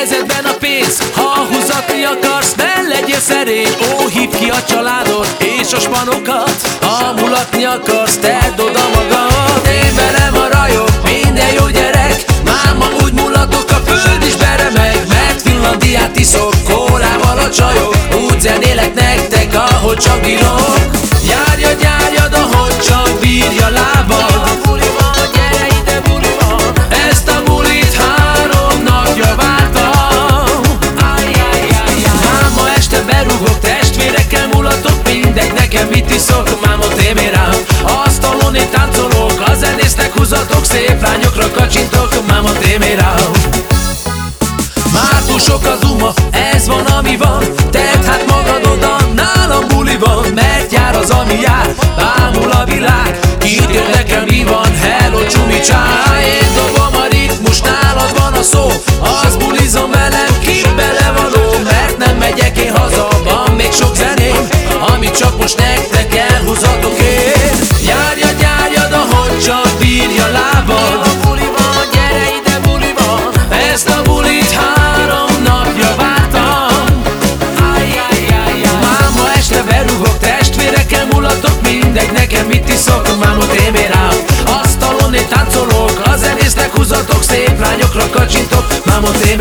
kezedben a pénz. Ha húzatni akarsz, ne legyél szerény. Ó, hívd ki a családod és a spanokat. Ha mulatni akarsz, tedd oda csajok. Úgy zenélek nektek, ahol csak bilog lányokra kacsintok, mámot én